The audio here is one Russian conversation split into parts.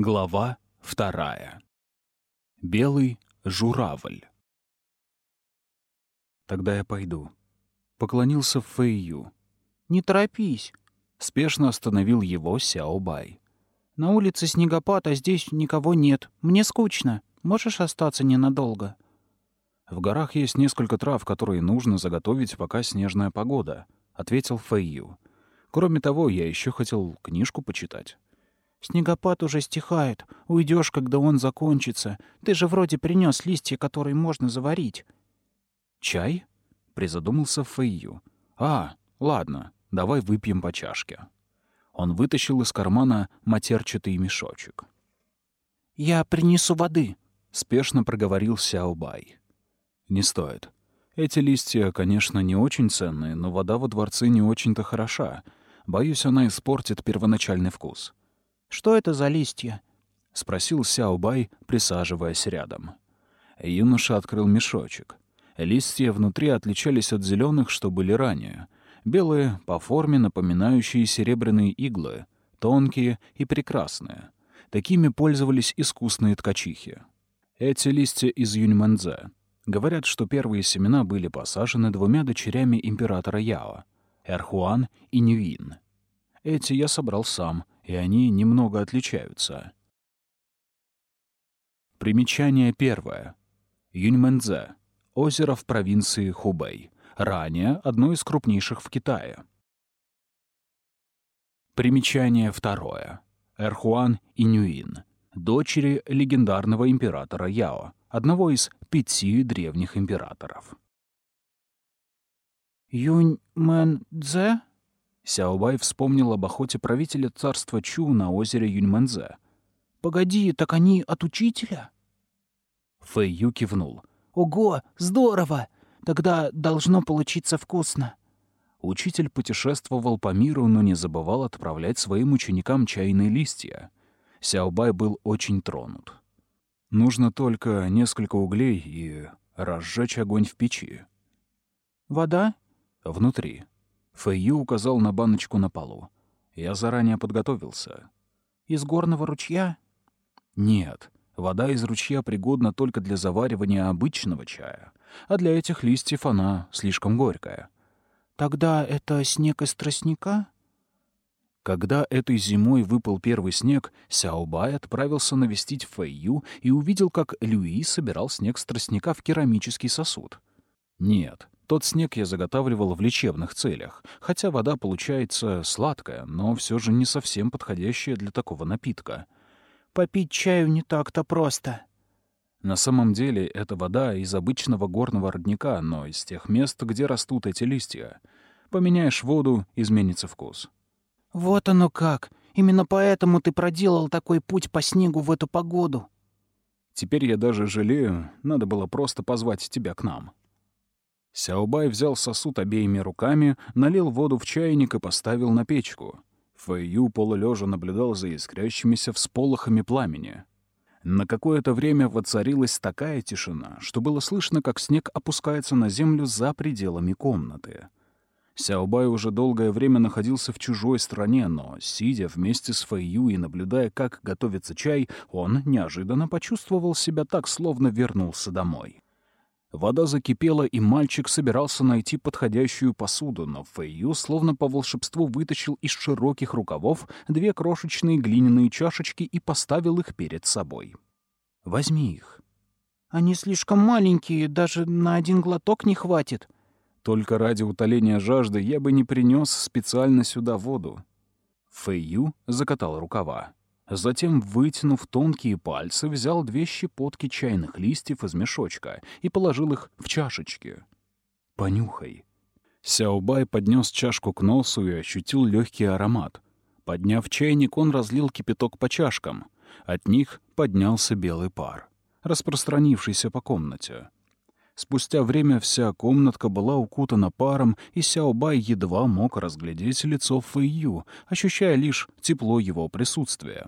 Глава вторая. Белый журавль. Тогда я пойду. Поклонился Фэйю. «Не торопись», — спешно остановил его Сяобай. «На улице снегопад, а здесь никого нет. Мне скучно. Можешь остаться ненадолго?» «В горах есть несколько трав, которые нужно заготовить, пока снежная погода», — ответил Фэйю. «Кроме того, я еще хотел книжку почитать». Снегопад уже стихает. Уйдешь, когда он закончится. Ты же вроде принес листья, которые можно заварить. Чай? Призадумался Фэйю. А, ладно, давай выпьем по чашке. Он вытащил из кармана матерчатый мешочек. «Я принесу воды», — спешно проговорил Сяобай. «Не стоит. Эти листья, конечно, не очень ценные, но вода во дворце не очень-то хороша. Боюсь, она испортит первоначальный вкус. Что это за листья?» — спросил Сяобай, присаживаясь рядом. Юноша открыл мешочек. Листья внутри отличались от зеленых, что были ранее. Белые, по форме напоминающие серебряные иглы, тонкие и прекрасные. Такими пользовались искусные ткачихи. Эти листья из юньмэнзе. Говорят, что первые семена были посажены двумя дочерями императора Яо — Эрхуан и Нюин. Эти я собрал сам — и они немного отличаются. Примечание первое. Юньмэнзе. Озеро в провинции Хубэй. Ранее одно из крупнейших в Китае. Примечание второе. Эрхуан и Нюин. Дочери легендарного императора Яо, одного из пяти древних императоров. Юньмэнзе? Сяобай вспомнил об охоте правителя царства Чу на озере Юньмэнзе. «Погоди, так они от учителя?» Фэй Ю кивнул. «Ого, здорово! Тогда должно получиться вкусно». Учитель путешествовал по миру, но не забывал отправлять своим ученикам чайные листья. Сяобай был очень тронут. Нужно только несколько углей и разжечь огонь в печи. «Вода?» «Внутри», Фэйю указал на баночку на полу. Я заранее подготовился. «Из горного ручья?» «Нет. Вода из ручья пригодна только для заваривания обычного чая, а для этих листьев она слишком горькая». «Тогда это снег из тростника?» Когда этой зимой выпал первый снег, Сяобай отправился навестить Фэйю и увидел, как Люи собирал снег с тростника в керамический сосуд. Нет, тот снег я заготавливал в лечебных целях, хотя вода получается сладкая, но все же не совсем подходящая для такого напитка. Попить чаю не так-то просто. На самом деле это вода из обычного горного родника, но из тех мест, где растут эти листья. Поменяешь воду — изменится вкус. Вот оно как. Именно поэтому ты проделал такой путь по снегу в эту погоду. Теперь я даже жалею, надо было просто позвать тебя к нам. Сяобай взял сосуд обеими руками, налил воду в чайник и поставил на печку. Фэйю полулежа наблюдал за искрящимися всполохами пламени. На какое-то время воцарилась такая тишина, что было слышно, как снег опускается на землю за пределами комнаты. Сяобай уже долгое время находился в чужой стране, но, сидя вместе с Фэйю и наблюдая, как готовится чай, он неожиданно почувствовал себя так, словно вернулся домой. Вода закипела, и мальчик собирался найти подходящую посуду, но Фэйю словно по волшебству вытащил из широких рукавов две крошечные глиняные чашечки и поставил их перед собой. «Возьми их». «Они слишком маленькие, даже на один глоток не хватит». «Только ради утоления жажды я бы не принес специально сюда воду». Фэйю закатал рукава. Затем, вытянув тонкие пальцы, взял две щепотки чайных листьев из мешочка и положил их в чашечки. «Понюхай». Сяобай поднес чашку к носу и ощутил легкий аромат. Подняв чайник, он разлил кипяток по чашкам. От них поднялся белый пар, распространившийся по комнате. Спустя время вся комнатка была укутана паром, и Сяобай едва мог разглядеть лицо Фэйю, ощущая лишь тепло его присутствия.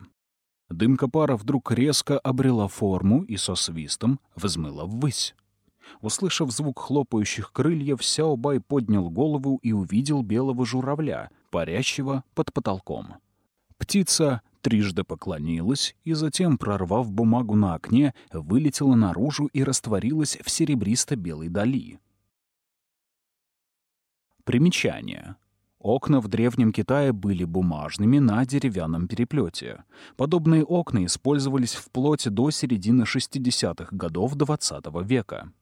Дымка пара вдруг резко обрела форму и со свистом взмыла ввысь. Услышав звук хлопающих крыльев, Сяобай поднял голову и увидел белого журавля, парящего под потолком. Птица трижды поклонилась и затем, прорвав бумагу на окне, вылетела наружу и растворилась в серебристо-белой дали. Примечание. Окна в Древнем Китае были бумажными на деревянном переплете. Подобные окна использовались вплоть до середины 60-х годов XX -го века.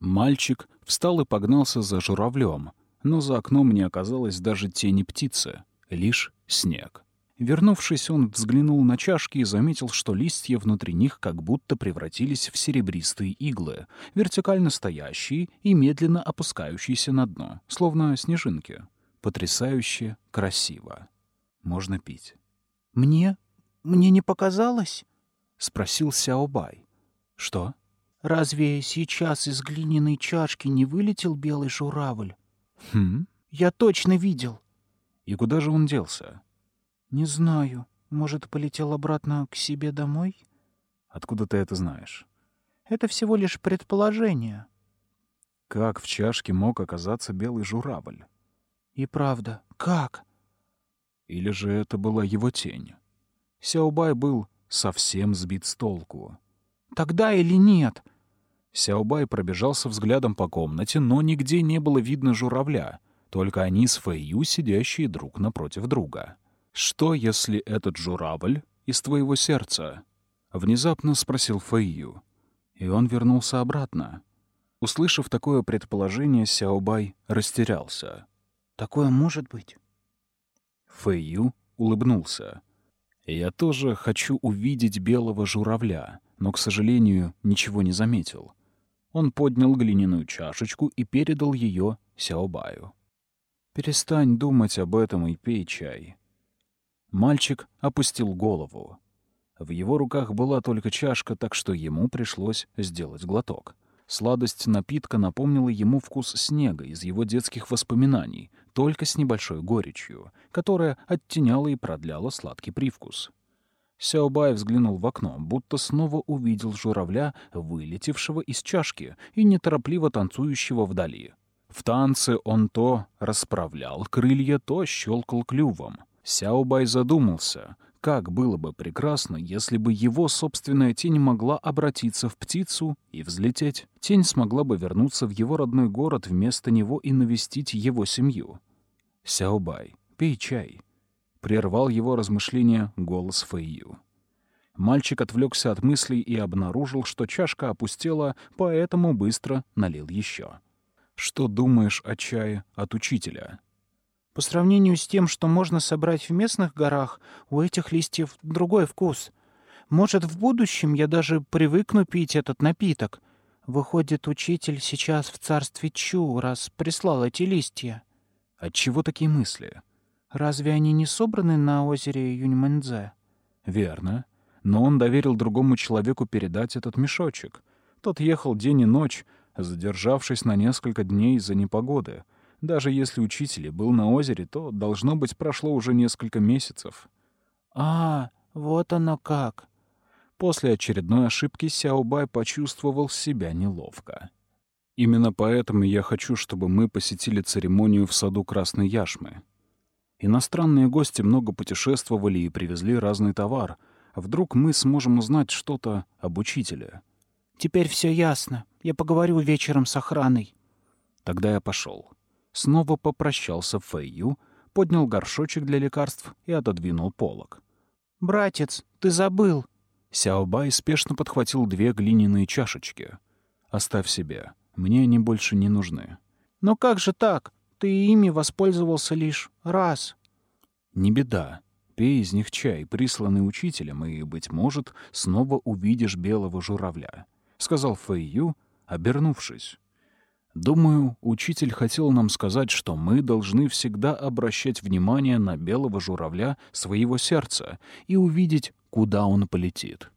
Мальчик встал и погнался за журавлем, но за окном не оказалось даже тени птицы, лишь снег. Вернувшись, он взглянул на чашки и заметил, что листья внутри них как будто превратились в серебристые иглы, вертикально стоящие и медленно опускающиеся на дно, словно снежинки. Потрясающе красиво. Можно пить. «Мне? Мне не показалось?» — спросил Сяобай. «Что?» «Разве сейчас из глиняной чашки не вылетел белый журавль?» «Хм?» «Я точно видел». «И куда же он делся?» «Не знаю. Может, полетел обратно к себе домой?» «Откуда ты это знаешь?» «Это всего лишь предположение». Как в чашке мог оказаться белый журавль? «И правда, как?» Или же это была его тень? Сяобай был совсем сбит с толку. «Тогда или нет?» Сяобай пробежался взглядом по комнате, но нигде не было видно журавля, только они с Фэйю, сидящие друг напротив друга. «Что, если этот журавль из твоего сердца?» — внезапно спросил Фэйю. И он вернулся обратно. Услышав такое предположение, Сяобай растерялся. «Такое может быть?» Фэйю улыбнулся. «Я тоже хочу увидеть белого журавля, но, к сожалению, ничего не заметил». Он поднял глиняную чашечку и передал ее Сяобаю. «Перестань думать об этом и пей чай. Мальчик опустил голову. В его руках была только чашка, так что ему пришлось сделать глоток. Сладость напитка напомнила ему вкус снега из его детских воспоминаний, только с небольшой горечью, которая оттеняла и продляла сладкий привкус. Сяобай взглянул в окно, будто снова увидел журавля, вылетевшего из чашки и неторопливо танцующего вдали. В танце он то расправлял крылья, то щелкал клювом. Сяобай задумался, как было бы прекрасно, если бы его собственная тень могла обратиться в птицу и взлететь. Тень смогла бы вернуться в его родной город вместо него и навестить его семью. «Сяобай, пей чай», — прервал его размышления голос Фэйю. Мальчик отвлекся от мыслей и обнаружил, что чашка опустела, поэтому быстро налил еще. «Что думаешь о чае от учителя?» По сравнению с тем, что можно собрать в местных горах, у этих листьев другой вкус. Может, в будущем я даже привыкну пить этот напиток. Выходит, учитель сейчас в царстве Чу, раз прислал эти листья. Отчего такие мысли? Разве они не собраны на озере Юньмэнзе? Верно. Но он доверил другому человеку передать этот мешочек. Тот ехал день и ночь, задержавшись на несколько дней из-за непогоды — даже если учитель был на озере, то, должно быть, прошло уже несколько месяцев. «А, вот оно как!» После очередной ошибки Сяобай почувствовал себя неловко. «Именно поэтому я хочу, чтобы мы посетили церемонию в саду Красной Яшмы. Иностранные гости много путешествовали и привезли разный товар. Вдруг мы сможем узнать что-то об учителе?» «Теперь все ясно. Я поговорю вечером с охраной». Тогда я пошел снова попрощался Фэйю, поднял горшочек для лекарств и отодвинул полок. «Братец, ты забыл!» Сяобай спешно подхватил две глиняные чашечки. «Оставь себе. Мне они больше не нужны». «Но как же так? Ты ими воспользовался лишь раз». «Не беда. Пей из них чай, присланный учителем, и, быть может, снова увидишь белого журавля», — сказал Фэйю, обернувшись. Думаю, учитель хотел нам сказать, что мы должны всегда обращать внимание на белого журавля своего сердца и увидеть, куда он полетит.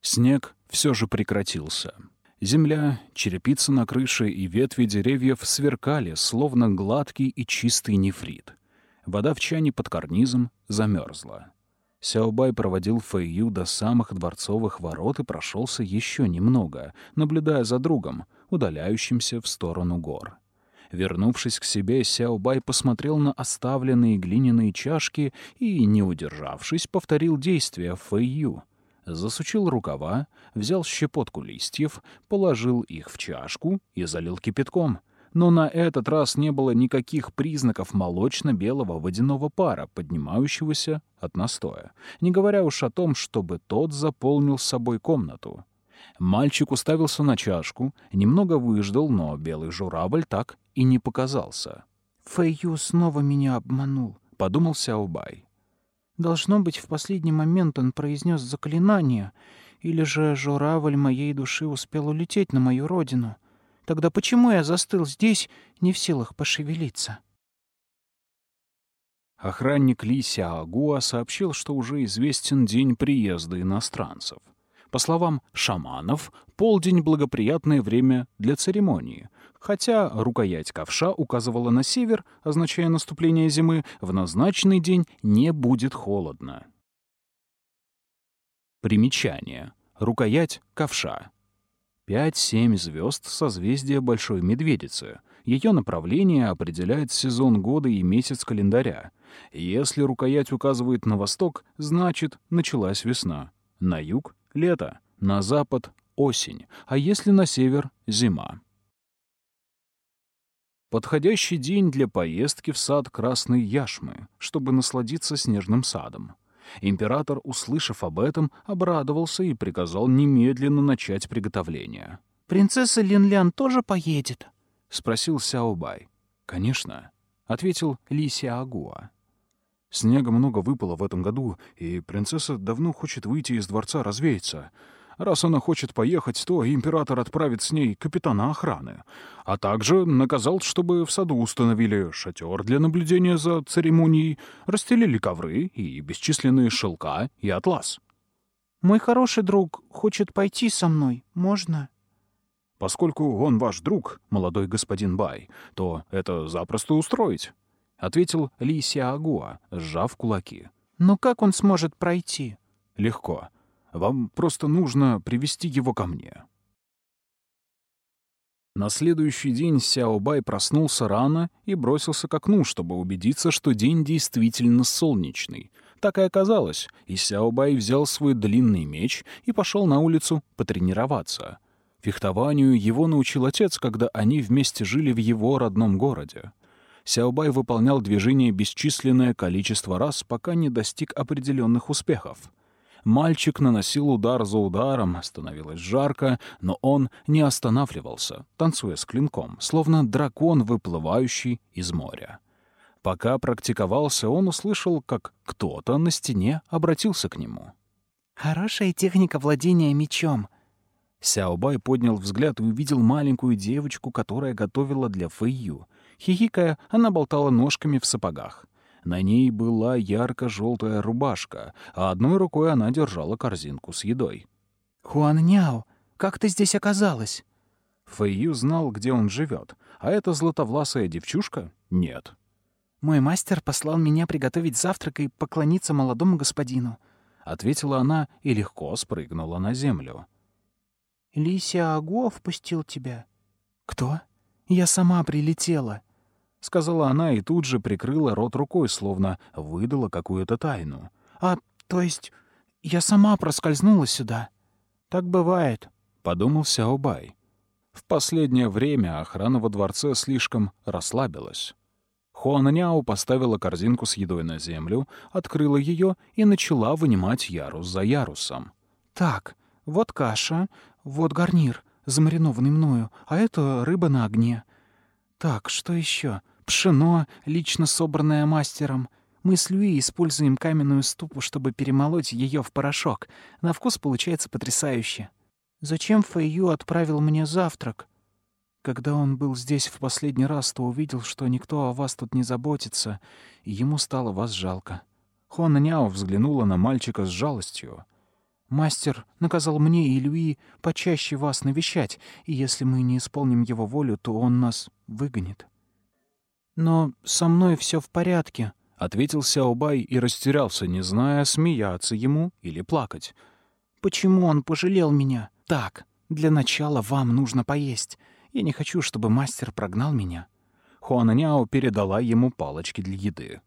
Снег все же прекратился. Земля, черепица на крыше и ветви деревьев сверкали, словно гладкий и чистый нефрит. Вода в чане под карнизом замерзла. Сяобай проводил Фэйю до самых дворцовых ворот и прошелся еще немного, наблюдая за другом, удаляющимся в сторону гор. Вернувшись к себе, Сяобай посмотрел на оставленные глиняные чашки и, не удержавшись, повторил действия Фэйю. Засучил рукава, взял щепотку листьев, положил их в чашку и залил кипятком. Но на этот раз не было никаких признаков молочно-белого водяного пара, поднимающегося от настоя, не говоря уж о том, чтобы тот заполнил собой комнату. Мальчик уставился на чашку, немного выждал, но белый журавль так и не показался. «Фэйю снова меня обманул», — подумал Сяобай. «Должно быть, в последний момент он произнес заклинание, или же журавль моей души успел улететь на мою родину. Тогда почему я застыл здесь, не в силах пошевелиться?» Охранник Ли Сяогуа сообщил, что уже известен день приезда иностранцев. По словам шаманов, полдень — благоприятное время для церемонии. Хотя рукоять ковша указывала на север, означая наступление зимы, в назначенный день не будет холодно. Примечание. Рукоять ковша. Пять-семь звезд созвездия Большой Медведицы. Ее направление определяет сезон года и месяц календаря. Если рукоять указывает на восток, значит, началась весна. На юг лето, на запад — осень, а если на север — зима. Подходящий день для поездки в сад Красной Яшмы, чтобы насладиться снежным садом. Император, услышав об этом, обрадовался и приказал немедленно начать приготовление. «Принцесса Линлян тоже поедет?» — спросил Сяобай. «Конечно», — ответил Ли Сяогуа. Снега много выпало в этом году, и принцесса давно хочет выйти из дворца развеяться. Раз она хочет поехать, то император отправит с ней капитана охраны, а также наказал, чтобы в саду установили шатер для наблюдения за церемонией, расстелили ковры и бесчисленные шелка и атлас. «Мой хороший друг хочет пойти со мной. Можно?» «Поскольку он ваш друг, молодой господин Бай, то это запросто устроить». — ответил Ли Сиагуа, сжав кулаки. «Но как он сможет пройти?» «Легко. Вам просто нужно привести его ко мне». На следующий день Сяобай проснулся рано и бросился к окну, чтобы убедиться, что день действительно солнечный. Так и оказалось, и Сяобай взял свой длинный меч и пошел на улицу потренироваться. Фехтованию его научил отец, когда они вместе жили в его родном городе. Сяобай выполнял движение бесчисленное количество раз, пока не достиг определенных успехов. Мальчик наносил удар за ударом, становилось жарко, но он не останавливался, танцуя с клинком, словно дракон, выплывающий из моря. Пока практиковался, он услышал, как кто-то на стене обратился к нему. «Хорошая техника владения мечом», Сяобай поднял взгляд и увидел маленькую девочку, которая готовила для Фэйю. Хихикая, она болтала ножками в сапогах. На ней была ярко-желтая рубашка, а одной рукой она держала корзинку с едой. «Хуан Няо, как ты здесь оказалась?» Фэйю знал, где он живет, а эта златовласая девчушка — нет. «Мой мастер послал меня приготовить завтрак и поклониться молодому господину», — ответила она и легко спрыгнула на землю. «Лися Аго впустил тебя?» «Кто?» «Я сама прилетела», — сказала она и тут же прикрыла рот рукой, словно выдала какую-то тайну. «А, то есть, я сама проскользнула сюда?» «Так бывает», — подумал Сяобай. В последнее время охрана во дворце слишком расслабилась. Хуананяо поставила корзинку с едой на землю, открыла ее и начала вынимать ярус за ярусом. «Так, вот каша, вот гарнир, замаринованный мною, а это рыба на огне. Так, что еще? Пшено, лично собранное мастером. Мы с Люи используем каменную ступу, чтобы перемолоть ее в порошок. На вкус получается потрясающе. Зачем Фэйю отправил мне завтрак? Когда он был здесь в последний раз, то увидел, что никто о вас тут не заботится, и ему стало вас жалко. Хуана Няо взглянула на мальчика с жалостью. Мастер наказал мне и Люи почаще вас навещать, и если мы не исполним его волю, то он нас выгонит. Но со мной все в порядке, — ответил Сяобай и растерялся, не зная, смеяться ему или плакать. «Почему он пожалел меня? Так, для начала вам нужно поесть. Я не хочу, чтобы мастер прогнал меня». Хуананяо передала ему палочки для еды.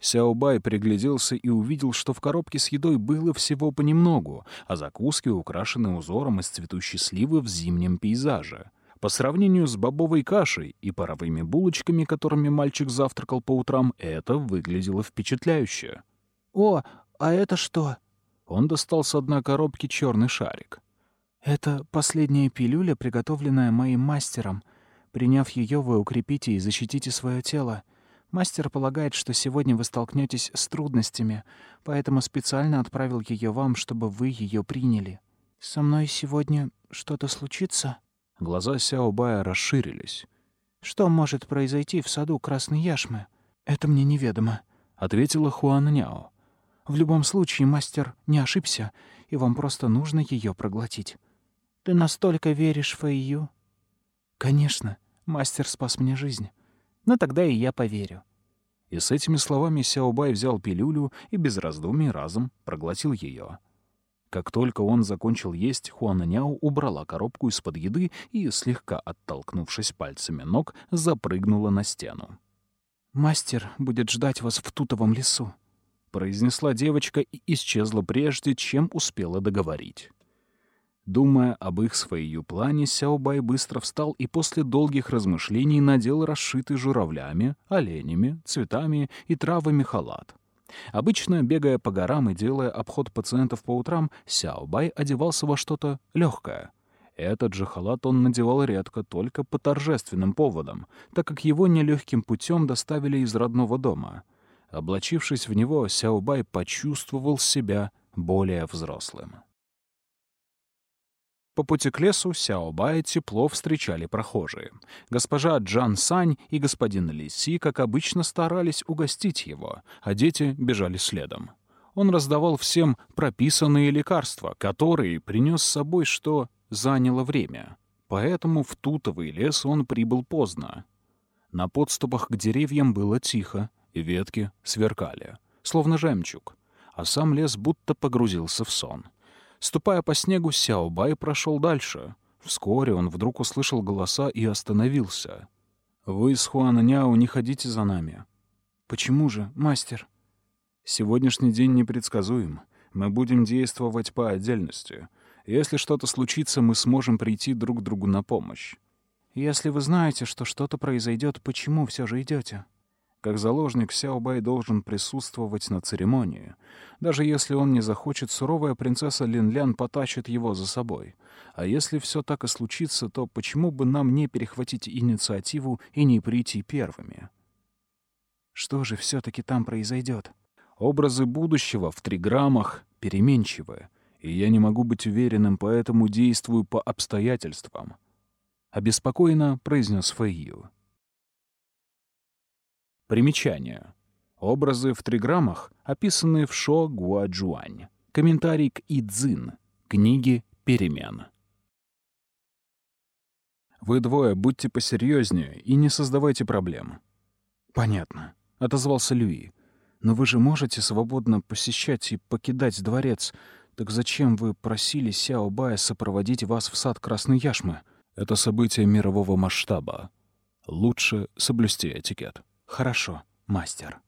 Сяобай пригляделся и увидел, что в коробке с едой было всего понемногу, а закуски украшены узором из цветущей сливы в зимнем пейзаже. По сравнению с бобовой кашей и паровыми булочками, которыми мальчик завтракал по утрам, это выглядело впечатляюще. «О, а это что?» Он достал с дна коробки черный шарик. «Это последняя пилюля, приготовленная моим мастером. Приняв ее, вы укрепите и защитите свое тело. Мастер полагает, что сегодня вы столкнетесь с трудностями, поэтому специально отправил ее вам, чтобы вы ее приняли. Со мной сегодня что-то случится? Глаза Сяо Бая расширились. Что может произойти в саду Красной Яшмы? Это мне неведомо, ответила Хуан Няо. В любом случае мастер не ошибся, и вам просто нужно ее проглотить. Ты настолько веришь Фэйю? Конечно, мастер спас мне жизнь. Но тогда и я поверю». И с этими словами Сяобай взял пилюлю и без раздумий разом проглотил ее. Как только он закончил есть, Хуананяо убрала коробку из-под еды и, слегка оттолкнувшись пальцами ног, запрыгнула на стену. «Мастер будет ждать вас в тутовом лесу», — произнесла девочка и исчезла прежде, чем успела договорить. Думая об их своей плане, Сяобай быстро встал и после долгих размышлений надел расшитый журавлями, оленями, цветами и травами халат. Обычно, бегая по горам и делая обход пациентов по утрам, Сяобай одевался во что-то легкое. Этот же халат он надевал редко, только по торжественным поводам, так как его нелегким путем доставили из родного дома. Облачившись в него, Сяобай почувствовал себя более взрослым. По пути к лесу Сяобая тепло встречали прохожие. Госпожа Джан Сань и господин Ли Си, как обычно, старались угостить его, а дети бежали следом. Он раздавал всем прописанные лекарства, которые принес с собой, что заняло время. Поэтому в Тутовый лес он прибыл поздно. На подступах к деревьям было тихо, и ветки сверкали, словно жемчуг, а сам лес будто погрузился в сон — Ступая по снегу, Сяобай прошел дальше. Вскоре он вдруг услышал голоса и остановился. «Вы с Хуананяо не ходите за нами». «Почему же, мастер?» «Сегодняшний день непредсказуем. Мы будем действовать по отдельности. Если что-то случится, мы сможем прийти друг другу на помощь». «Если вы знаете, что что-то произойдет, почему все же идете? Как заложник, Сяобай должен присутствовать на церемонии. Даже если он не захочет, суровая принцесса Линлян потащит его за собой. А если все так и случится, то почему бы нам не перехватить инициативу и не прийти первыми? Что же все-таки там произойдет? Образы будущего в триграммах переменчивы, и я не могу быть уверенным, поэтому действую по обстоятельствам. Обеспокоенно произнес Фэйю. Примечание. Образы в триграммах, описанные в Шо Гуаджуань. Комментарий к Идзин. Книги перемен. Вы двое будьте посерьезнее и не создавайте проблем. Понятно, отозвался Люи. Но вы же можете свободно посещать и покидать дворец. Так зачем вы просили Сяо Бая сопроводить вас в сад Красной Яшмы? Это событие мирового масштаба. Лучше соблюсти этикет. «Хорошо, мастер».